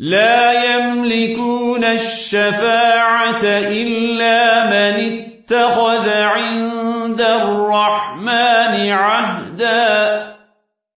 لا يملكون الشفاعة إلا من اتخذ عند الرحمن عهدا.